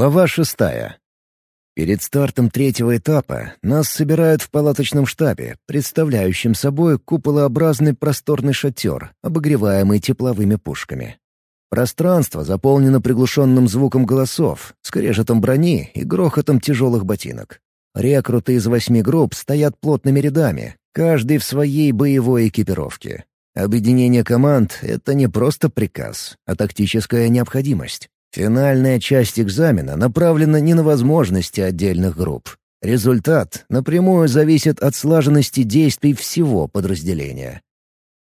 Глава шестая. Перед стартом третьего этапа нас собирают в палаточном штабе, представляющем собой куполообразный просторный шатер, обогреваемый тепловыми пушками. Пространство заполнено приглушенным звуком голосов, скрежетом брони и грохотом тяжелых ботинок. Рекруты из восьми групп стоят плотными рядами, каждый в своей боевой экипировке. Объединение команд — это не просто приказ, а тактическая необходимость. Финальная часть экзамена направлена не на возможности отдельных групп. Результат напрямую зависит от слаженности действий всего подразделения.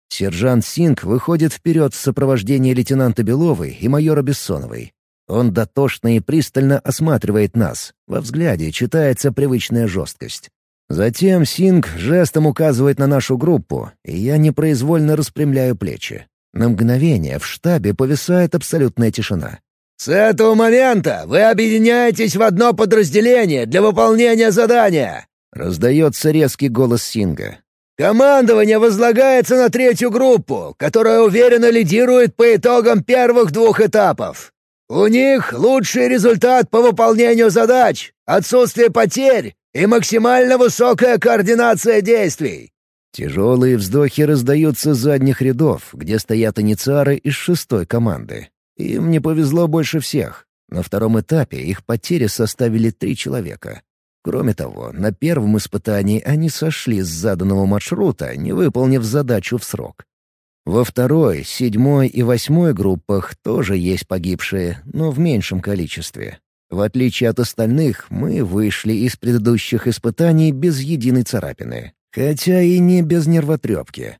Сержант Синг выходит вперед в сопровождении лейтенанта Беловой и майора Бессоновой. Он дотошно и пристально осматривает нас. Во взгляде читается привычная жесткость. Затем Синг жестом указывает на нашу группу, и я непроизвольно распрямляю плечи. На мгновение в штабе повисает абсолютная тишина. «С этого момента вы объединяетесь в одно подразделение для выполнения задания!» — раздается резкий голос Синга. «Командование возлагается на третью группу, которая уверенно лидирует по итогам первых двух этапов. У них лучший результат по выполнению задач, отсутствие потерь и максимально высокая координация действий». Тяжелые вздохи раздаются с задних рядов, где стоят инициары из шестой команды. Им не повезло больше всех. На втором этапе их потери составили три человека. Кроме того, на первом испытании они сошли с заданного маршрута, не выполнив задачу в срок. Во второй, седьмой и восьмой группах тоже есть погибшие, но в меньшем количестве. В отличие от остальных, мы вышли из предыдущих испытаний без единой царапины. Хотя и не без нервотрепки.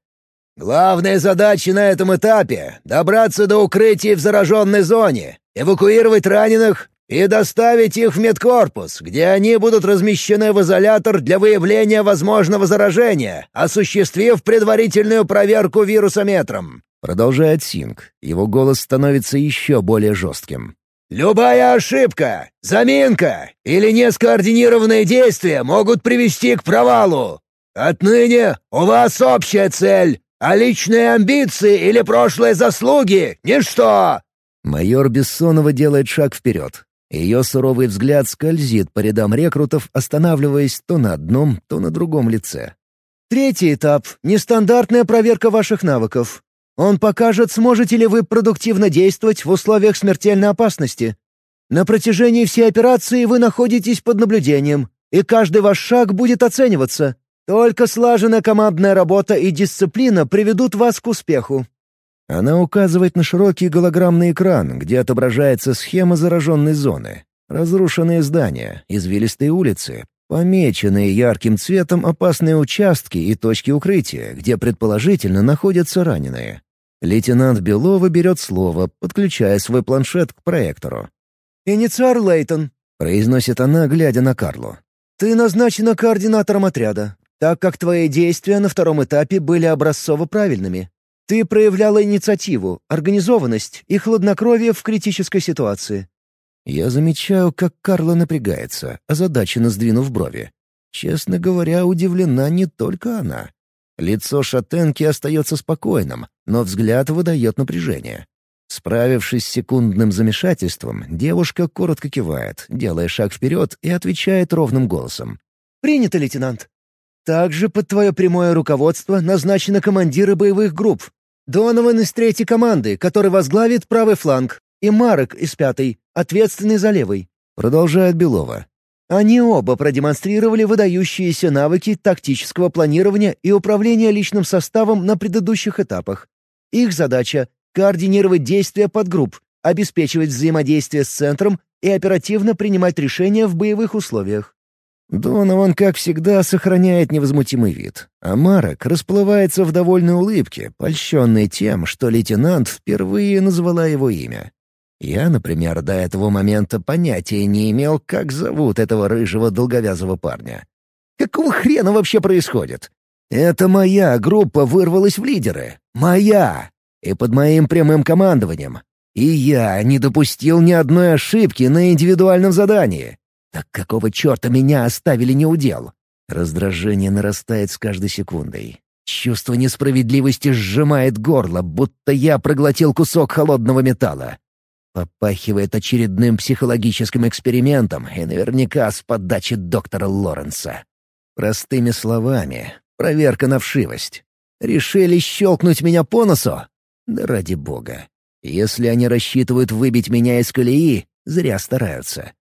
Главная задача на этом этапе — добраться до укрытий в зараженной зоне, эвакуировать раненых и доставить их в медкорпус, где они будут размещены в изолятор для выявления возможного заражения, осуществив предварительную проверку вирусометром. Продолжает Синг. Его голос становится еще более жестким. «Любая ошибка, заминка или нескоординированные действия могут привести к провалу. Отныне у вас общая цель а личные амбиции или прошлые заслуги — ничто!» Майор Бессонова делает шаг вперед. Ее суровый взгляд скользит по рядам рекрутов, останавливаясь то на одном, то на другом лице. «Третий этап — нестандартная проверка ваших навыков. Он покажет, сможете ли вы продуктивно действовать в условиях смертельной опасности. На протяжении всей операции вы находитесь под наблюдением, и каждый ваш шаг будет оцениваться. Только слаженная командная работа и дисциплина приведут вас к успеху». Она указывает на широкий голограммный экран, где отображается схема зараженной зоны. Разрушенные здания, извилистые улицы, помеченные ярким цветом опасные участки и точки укрытия, где предположительно находятся раненые. Лейтенант Белова берет слово, подключая свой планшет к проектору. «Инициар Лейтон», — произносит она, глядя на Карлу. «Ты назначена координатором отряда так как твои действия на втором этапе были образцово правильными. Ты проявляла инициативу, организованность и хладнокровие в критической ситуации. Я замечаю, как Карла напрягается, озадаченно сдвинув брови. Честно говоря, удивлена не только она. Лицо шатенки остается спокойным, но взгляд выдает напряжение. Справившись с секундным замешательством, девушка коротко кивает, делая шаг вперед и отвечает ровным голосом. «Принято, лейтенант. Также под твое прямое руководство назначены командиры боевых групп. Донован из третьей команды, который возглавит правый фланг, и Марек из пятой, ответственный за левый. Продолжает Белова. Они оба продемонстрировали выдающиеся навыки тактического планирования и управления личным составом на предыдущих этапах. Их задача — координировать действия подгрупп, обеспечивать взаимодействие с центром и оперативно принимать решения в боевых условиях. Донован, как всегда, сохраняет невозмутимый вид, а Марек расплывается в довольной улыбке, польщенный тем, что лейтенант впервые назвала его имя. Я, например, до этого момента понятия не имел, как зовут этого рыжего долговязого парня. Какого хрена вообще происходит? Это моя группа вырвалась в лидеры. Моя! И под моим прямым командованием. И я не допустил ни одной ошибки на индивидуальном задании. Так какого черта меня оставили неудел? Раздражение нарастает с каждой секундой. Чувство несправедливости сжимает горло, будто я проглотил кусок холодного металла. Попахивает очередным психологическим экспериментом и наверняка с подачи доктора Лоренса. Простыми словами, проверка на вшивость. Решили щелкнуть меня по носу? Да ради бога. Если они рассчитывают выбить меня из колеи, зря стараются.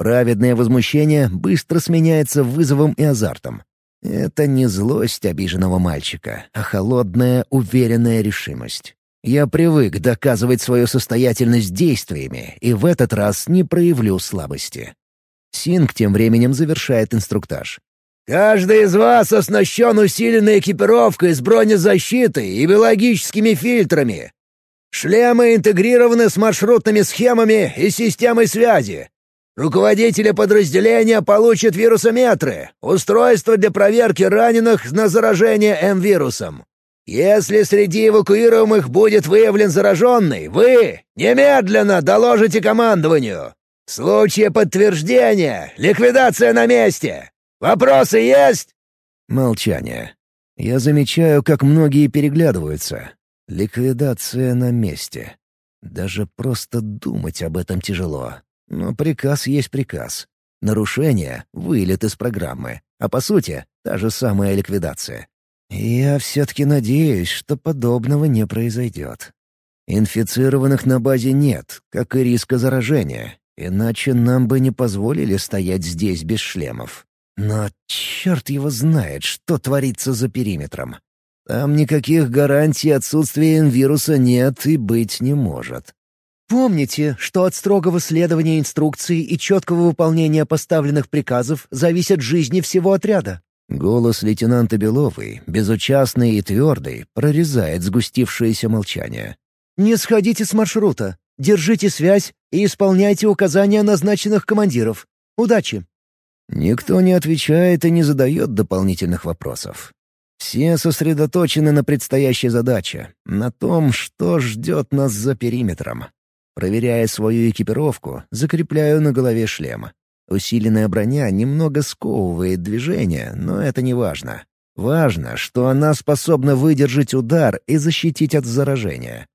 Праведное возмущение быстро сменяется вызовом и азартом. Это не злость обиженного мальчика, а холодная, уверенная решимость. Я привык доказывать свою состоятельность действиями, и в этот раз не проявлю слабости. Синг тем временем завершает инструктаж. «Каждый из вас оснащен усиленной экипировкой с бронезащитой и биологическими фильтрами. Шлемы интегрированы с маршрутными схемами и системой связи. Руководители подразделения получат вирусометры, устройство для проверки раненых на заражение М-вирусом. Если среди эвакуируемых будет выявлен зараженный, вы немедленно доложите командованию. В случае подтверждения — ликвидация на месте. Вопросы есть?» Молчание. Я замечаю, как многие переглядываются. Ликвидация на месте. Даже просто думать об этом тяжело. Но приказ есть приказ. Нарушение — вылет из программы. А по сути, та же самая ликвидация. Я все-таки надеюсь, что подобного не произойдет. Инфицированных на базе нет, как и риска заражения, иначе нам бы не позволили стоять здесь без шлемов. Но черт его знает, что творится за периметром. Там никаких гарантий отсутствия вируса нет и быть не может. Помните, что от строгого следования инструкций и четкого выполнения поставленных приказов зависят жизни всего отряда. Голос лейтенанта Беловой, безучастный и твердый, прорезает сгустившееся молчание. «Не сходите с маршрута. Держите связь и исполняйте указания назначенных командиров. Удачи!» Никто не отвечает и не задает дополнительных вопросов. Все сосредоточены на предстоящей задаче, на том, что ждет нас за периметром. Проверяя свою экипировку, закрепляю на голове шлем. Усиленная броня немного сковывает движение, но это не важно. Важно, что она способна выдержать удар и защитить от заражения.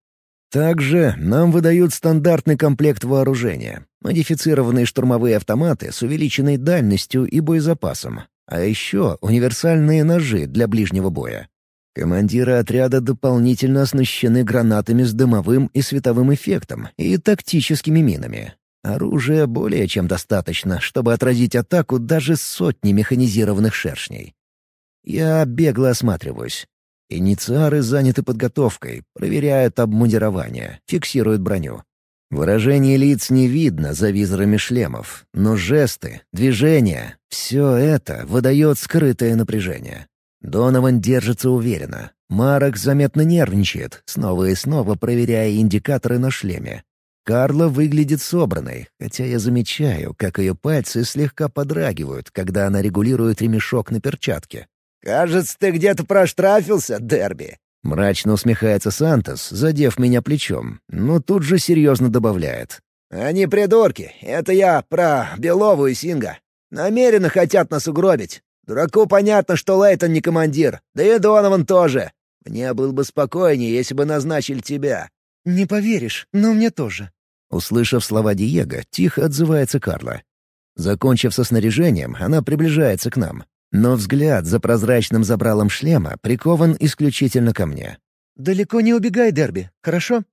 Также нам выдают стандартный комплект вооружения, модифицированные штурмовые автоматы с увеличенной дальностью и боезапасом, а еще универсальные ножи для ближнего боя. Командиры отряда дополнительно оснащены гранатами с дымовым и световым эффектом и тактическими минами. Оружия более чем достаточно, чтобы отразить атаку даже сотни механизированных шершней. Я бегло осматриваюсь. Инициары заняты подготовкой, проверяют обмундирование, фиксируют броню. Выражение лиц не видно за визорами шлемов, но жесты, движения — все это выдает скрытое напряжение. Донован держится уверенно. Марок заметно нервничает, снова и снова проверяя индикаторы на шлеме. Карла выглядит собранной, хотя я замечаю, как ее пальцы слегка подрагивают, когда она регулирует ремешок на перчатке. «Кажется, ты где-то проштрафился, Дерби!» Мрачно усмехается Сантос, задев меня плечом, но тут же серьезно добавляет. «Они придурки. Это я про Белову и Синга. Намеренно хотят нас угробить. Дураку понятно, что Лейтон не командир, да и Донован тоже. Мне было бы спокойнее, если бы назначили тебя». «Не поверишь, но мне тоже. Услышав слова Диего, тихо отзывается Карла. Закончив со снаряжением, она приближается к нам. Но взгляд за прозрачным забралом шлема прикован исключительно ко мне. «Далеко не убегай, Дерби, хорошо?»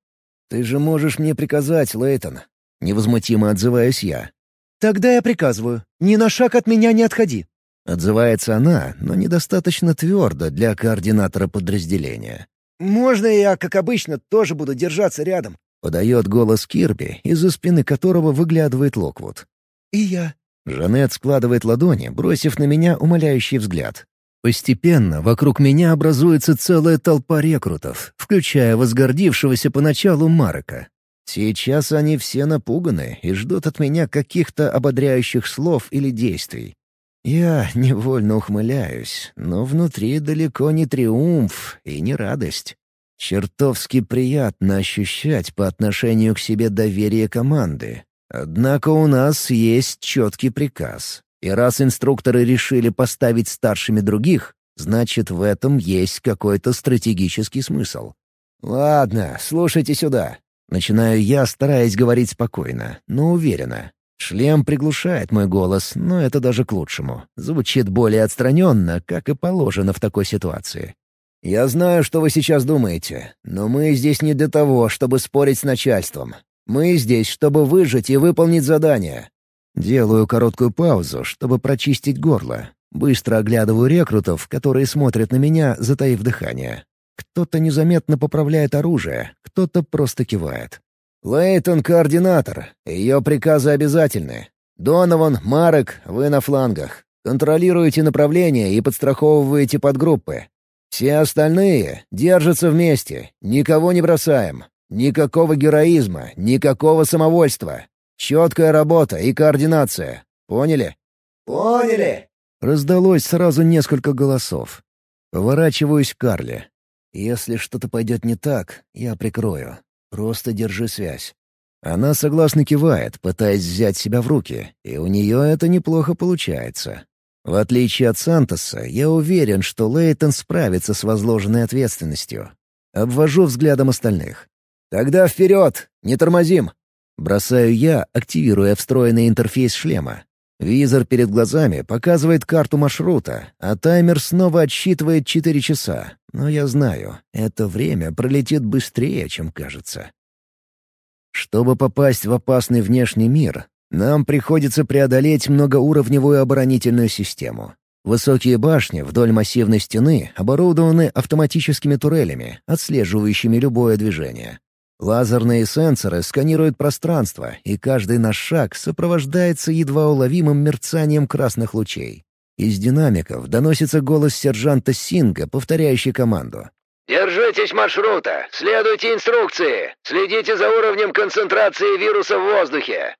«Ты же можешь мне приказать, Лейтон». Невозмутимо отзываюсь я. «Тогда я приказываю. Ни на шаг от меня не отходи». Отзывается она, но недостаточно твердо для координатора подразделения. «Можно я, как обычно, тоже буду держаться рядом?» Подает голос Кирби, из-за спины которого выглядывает Локвуд. «И я». Жанет складывает ладони, бросив на меня умоляющий взгляд. Постепенно вокруг меня образуется целая толпа рекрутов, включая возгордившегося поначалу Марека. Сейчас они все напуганы и ждут от меня каких-то ободряющих слов или действий. Я невольно ухмыляюсь, но внутри далеко не триумф и не радость. Чертовски приятно ощущать по отношению к себе доверие команды. Однако у нас есть четкий приказ. И раз инструкторы решили поставить старшими других, значит, в этом есть какой-то стратегический смысл. «Ладно, слушайте сюда. Начинаю я, стараясь говорить спокойно, но уверенно. Шлем приглушает мой голос, но это даже к лучшему. Звучит более отстраненно, как и положено в такой ситуации. «Я знаю, что вы сейчас думаете, но мы здесь не для того, чтобы спорить с начальством. Мы здесь, чтобы выжить и выполнить задание». Делаю короткую паузу, чтобы прочистить горло. Быстро оглядываю рекрутов, которые смотрят на меня, затаив дыхание. Кто-то незаметно поправляет оружие, кто-то просто кивает. «Лейтон — координатор. Ее приказы обязательны. Донован, Марек, вы на флангах. Контролируете направление и подстраховываете подгруппы. Все остальные держатся вместе, никого не бросаем. Никакого героизма, никакого самовольства. Четкая работа и координация. Поняли?» «Поняли!» Раздалось сразу несколько голосов. Поворачиваюсь к Карле. «Если что-то пойдет не так, я прикрою. Просто держи связь». Она согласно кивает, пытаясь взять себя в руки, и у нее это неплохо получается. В отличие от Сантоса, я уверен, что Лейтон справится с возложенной ответственностью. Обвожу взглядом остальных. «Тогда вперед! Не тормозим!» Бросаю я, активируя встроенный интерфейс шлема. Визор перед глазами показывает карту маршрута, а таймер снова отсчитывает 4 часа. Но я знаю, это время пролетит быстрее, чем кажется. Чтобы попасть в опасный внешний мир, нам приходится преодолеть многоуровневую оборонительную систему. Высокие башни вдоль массивной стены оборудованы автоматическими турелями, отслеживающими любое движение. Лазерные сенсоры сканируют пространство, и каждый наш шаг сопровождается едва уловимым мерцанием красных лучей. Из динамиков доносится голос сержанта Синга, повторяющий команду. «Держитесь маршрута! Следуйте инструкции! Следите за уровнем концентрации вируса в воздухе!»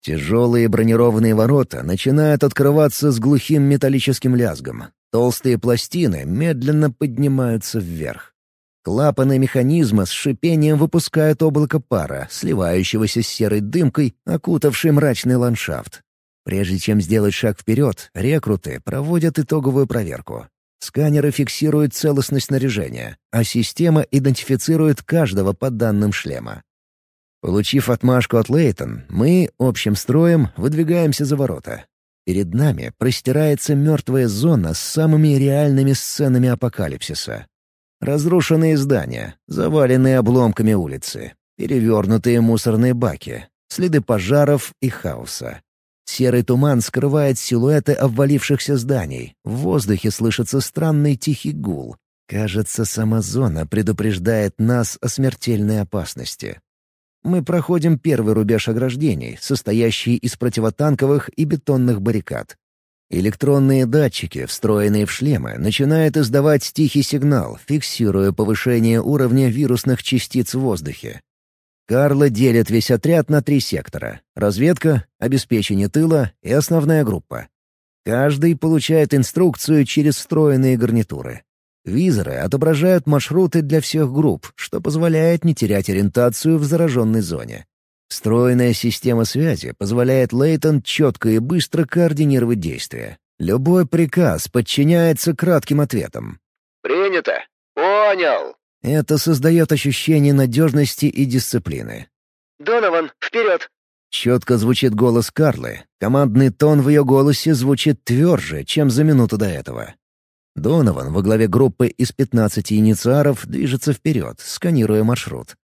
Тяжелые бронированные ворота начинают открываться с глухим металлическим лязгом. Толстые пластины медленно поднимаются вверх. Клапаны механизма с шипением выпускают облако пара, сливающегося с серой дымкой, окутавшей мрачный ландшафт. Прежде чем сделать шаг вперед, рекруты проводят итоговую проверку. Сканеры фиксируют целостность снаряжения, а система идентифицирует каждого по данным шлема. Получив отмашку от Лейтон, мы, общим строем, выдвигаемся за ворота. Перед нами простирается мертвая зона с самыми реальными сценами апокалипсиса. Разрушенные здания, заваленные обломками улицы, перевернутые мусорные баки, следы пожаров и хаоса. Серый туман скрывает силуэты обвалившихся зданий. В воздухе слышится странный тихий гул. Кажется, сама зона предупреждает нас о смертельной опасности. Мы проходим первый рубеж ограждений, состоящий из противотанковых и бетонных баррикад. Электронные датчики, встроенные в шлемы, начинают издавать тихий сигнал, фиксируя повышение уровня вирусных частиц в воздухе. Карла делит весь отряд на три сектора — разведка, обеспечение тыла и основная группа. Каждый получает инструкцию через встроенные гарнитуры. Визоры отображают маршруты для всех групп, что позволяет не терять ориентацию в зараженной зоне. Встроенная система связи позволяет Лейтон четко и быстро координировать действия. Любой приказ подчиняется кратким ответам. «Принято! Понял!» Это создает ощущение надежности и дисциплины. «Донован, вперед!» Четко звучит голос Карлы. Командный тон в ее голосе звучит тверже, чем за минуту до этого. Донован во главе группы из 15 инициаров движется вперед, сканируя маршрут.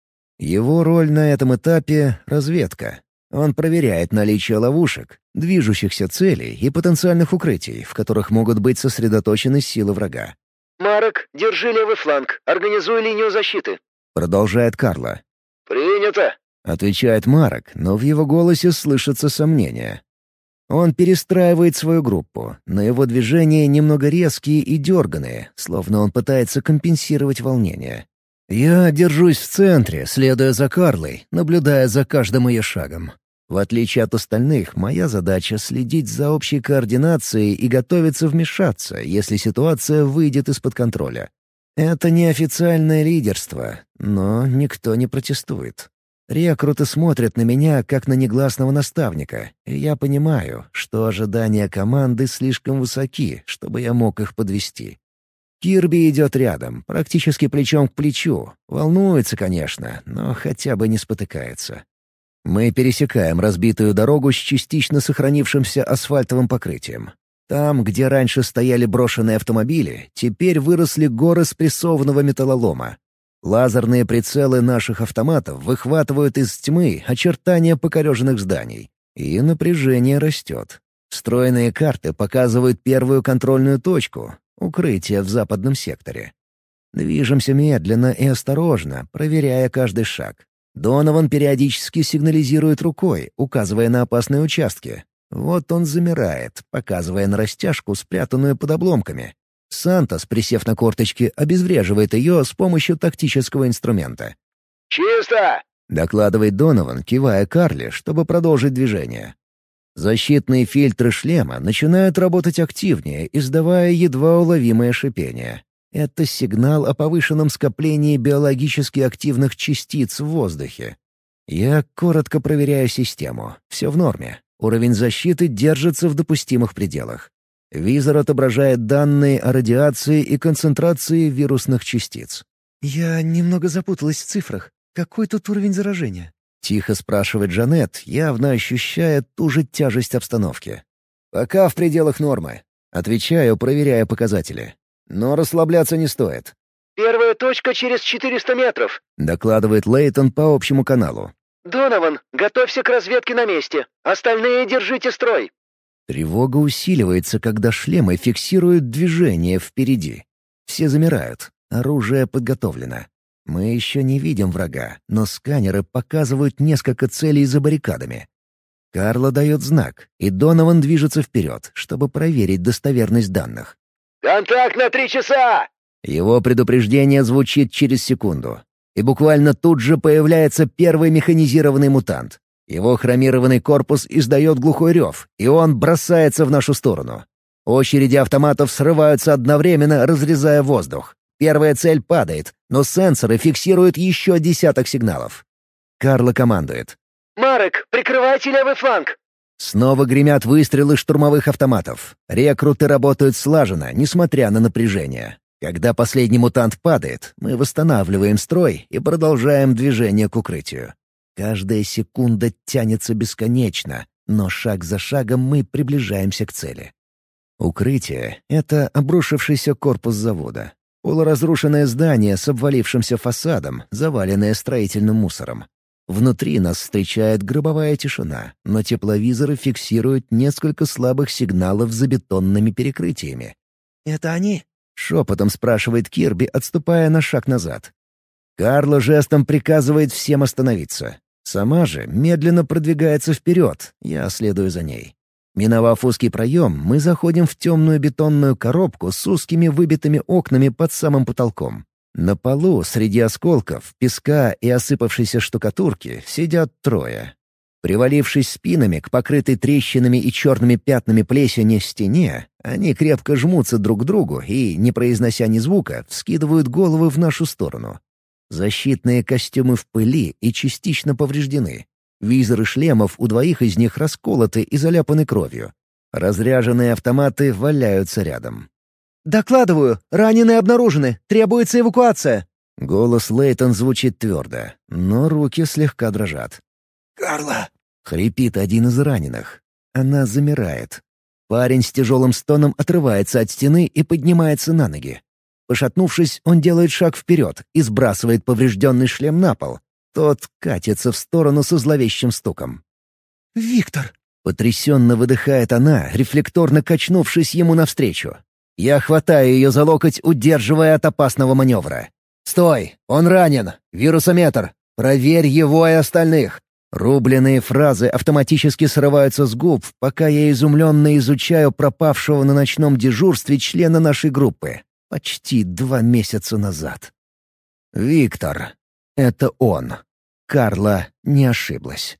Его роль на этом этапе — разведка. Он проверяет наличие ловушек, движущихся целей и потенциальных укрытий, в которых могут быть сосредоточены силы врага. «Марок, держи левый фланг, организуй линию защиты», — продолжает Карла. «Принято», — отвечает Марок, но в его голосе слышится сомнение. Он перестраивает свою группу, но его движения немного резкие и дерганые, словно он пытается компенсировать волнение. Я держусь в центре, следуя за Карлой, наблюдая за каждым ее шагом. В отличие от остальных, моя задача — следить за общей координацией и готовиться вмешаться, если ситуация выйдет из-под контроля. Это неофициальное лидерство, но никто не протестует. Рекруты смотрят на меня, как на негласного наставника, и я понимаю, что ожидания команды слишком высоки, чтобы я мог их подвести. Кирби идет рядом, практически плечом к плечу. Волнуется, конечно, но хотя бы не спотыкается. Мы пересекаем разбитую дорогу с частично сохранившимся асфальтовым покрытием. Там, где раньше стояли брошенные автомобили, теперь выросли горы спрессованного металлолома. Лазерные прицелы наших автоматов выхватывают из тьмы очертания покореженных зданий. И напряжение растет. Встроенные карты показывают первую контрольную точку — укрытие в западном секторе. Движемся медленно и осторожно, проверяя каждый шаг. Донован периодически сигнализирует рукой, указывая на опасные участки. Вот он замирает, показывая на растяжку, спрятанную под обломками. Сантос, присев на корточки, обезвреживает ее с помощью тактического инструмента. «Чисто!» — докладывает Донован, кивая Карли, чтобы продолжить движение. Защитные фильтры шлема начинают работать активнее, издавая едва уловимое шипение. Это сигнал о повышенном скоплении биологически активных частиц в воздухе. Я коротко проверяю систему. Все в норме. Уровень защиты держится в допустимых пределах. Визор отображает данные о радиации и концентрации вирусных частиц. «Я немного запуталась в цифрах. Какой тут уровень заражения?» — тихо спрашивает Жанет, явно ощущая ту же тяжесть обстановки. «Пока в пределах нормы». Отвечаю, проверяя показатели. Но расслабляться не стоит. «Первая точка через 400 метров», — докладывает Лейтон по общему каналу. «Донован, готовься к разведке на месте. Остальные держите строй». Тревога усиливается, когда шлемы фиксируют движение впереди. Все замирают. Оружие подготовлено. Мы еще не видим врага, но сканеры показывают несколько целей за баррикадами. Карла дает знак, и Донован движется вперед, чтобы проверить достоверность данных. «Контакт на три часа!» Его предупреждение звучит через секунду. И буквально тут же появляется первый механизированный мутант. Его хромированный корпус издает глухой рев, и он бросается в нашу сторону. Очереди автоматов срываются одновременно, разрезая воздух. Первая цель падает, но сенсоры фиксируют еще десяток сигналов. Карла командует. «Марек, прикрывайте левый фланг! Снова гремят выстрелы штурмовых автоматов. Рекруты работают слаженно, несмотря на напряжение. Когда последний мутант падает, мы восстанавливаем строй и продолжаем движение к укрытию. Каждая секунда тянется бесконечно, но шаг за шагом мы приближаемся к цели. Укрытие — это обрушившийся корпус завода. Полуразрушенное здание с обвалившимся фасадом, заваленное строительным мусором. Внутри нас встречает гробовая тишина, но тепловизоры фиксируют несколько слабых сигналов за бетонными перекрытиями. «Это они?» — шепотом спрашивает Кирби, отступая на шаг назад. Карло жестом приказывает всем остановиться. Сама же медленно продвигается вперед, я следую за ней. Миновав узкий проем, мы заходим в темную бетонную коробку с узкими выбитыми окнами под самым потолком. На полу среди осколков, песка и осыпавшейся штукатурки сидят трое. Привалившись спинами к покрытой трещинами и черными пятнами плесени стене, они крепко жмутся друг к другу и, не произнося ни звука, вскидывают головы в нашу сторону. Защитные костюмы в пыли и частично повреждены. Визоры шлемов у двоих из них расколоты и заляпаны кровью. Разряженные автоматы валяются рядом. «Докладываю, раненые обнаружены, требуется эвакуация». Голос Лейтон звучит твердо, но руки слегка дрожат. «Карла!» — хрипит один из раненых. Она замирает. Парень с тяжелым стоном отрывается от стены и поднимается на ноги. Пошатнувшись, он делает шаг вперед и сбрасывает поврежденный шлем на пол. Тот катится в сторону со зловещим стуком. «Виктор!» — потрясенно выдыхает она, рефлекторно качнувшись ему навстречу. Я хватаю ее за локоть, удерживая от опасного маневра. «Стой! Он ранен! Вирусометр! Проверь его и остальных!» Рубленые фразы автоматически срываются с губ, пока я изумленно изучаю пропавшего на ночном дежурстве члена нашей группы. Почти два месяца назад. Виктор. Это он. Карла не ошиблась.